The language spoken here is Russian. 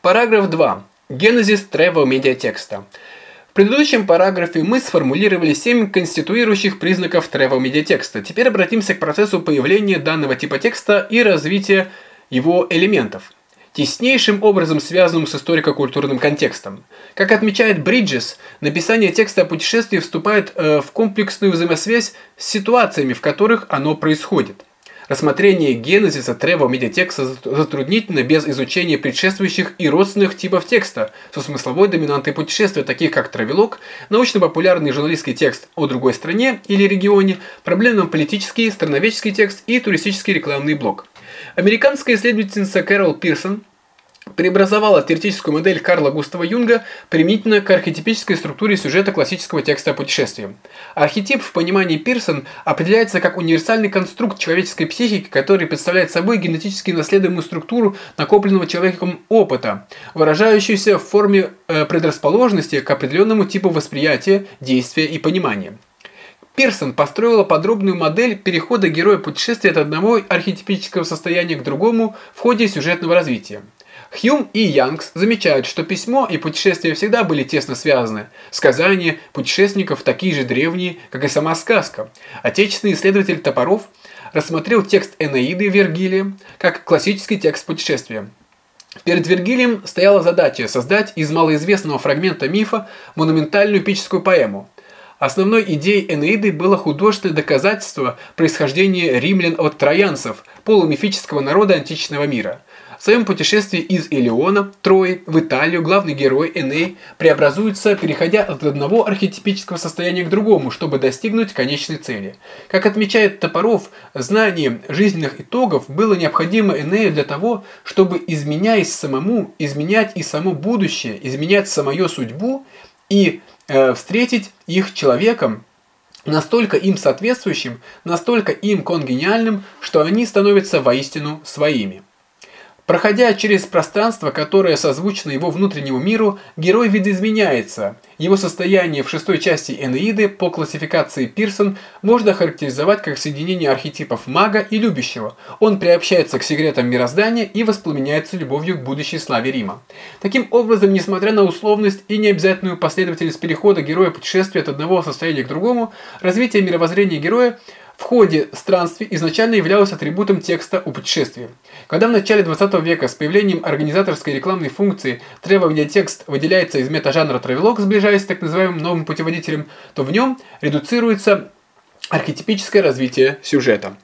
Параграф 2. Генезис travel медиатекста. В предыдущем параграфе мы сформулировали 7 конституирующих признаков travel медиатекста. Теперь обратимся к процессу появления данного типа текста и развития его элементов теснейшим образом связанным с историко-культурным контекстом. Как отмечает Бриджес, написание текста о путешествии вступает э, в комплексную взаимосвязь с ситуациями, в которых оно происходит. Рассмотрение генезиса travel медиатекста затруднительно без изучения предшествующих и родственных типов текста со смысловой доминантой путешествия, таких как травелог, научно-популярный журналистский текст о другой стране или регионе, проблемно-политический, страноведческий текст и туристический рекламный блок. Американская исследовательница Кэрол Пирсон преобразовала теоретическую модель Карла Густава Юнга применительно к архетипической структуре сюжета классического текста о путешествии. Архетип в понимании Пирсон определяется как универсальный конструкт человеческой психики, который представляет собой генетически наследуемую структуру накопленного человеком опыта, выражающуюся в форме э, предрасположенности к определенному типу восприятия, действия и понимания. Пирсон построила подробную модель перехода героя путешествия от одного архетипического состояния к другому в ходе сюжетного развития. Хьюм и Янгс замечают, что письмо и путешествие всегда были тесно связаны. Сказания путешественников такие же древние, как и сама сказка. Отечественный исследователь Топоров рассмотрел текст Энеиды Вергилия как классический текст путешествия. Перед Вергилием стояла задача создать из малоизвестного фрагмента мифа монументальную эпическую поэму. Основной идеей Энеиды было художественное доказательство происхождения римлян от троянцев, полумифического народа античного мира. В своем путешествии из Илиона, Трои, в Италию главный герой Эней преобразуется, переходя от одного архетипического состояния к другому, чтобы достигнуть конечной цели. Как отмечает Топоров, знание жизненных итогов было необходимо Энею для того, чтобы, изменяясь самому, изменять и само будущее, изменять самую судьбу и э, встретить их человеком, настолько им соответствующим, настолько им конгениальным, что они становятся воистину своими. Проходя через пространство, которое созвучно его внутреннему миру, герой видоизменяется. Его состояние в шестой части Энеиды по классификации Пирсон можно характеризовать как соединение архетипов мага и любящего. Он приобщается к секретам мироздания и воспламеняется любовью к будущей славе Рима. Таким образом, несмотря на условность и необязательную последовательность перехода героя путешествия от одного состояния к другому, развитие мировоззрения героя – в ходе странствий изначально являлось атрибутом текста о путешествии. Когда в начале 20 века с появлением организаторской рекламной функции требования текст выделяется из метажанра травелог, сближаясь с так называемым новым путеводителем, то в нем редуцируется архетипическое развитие сюжета.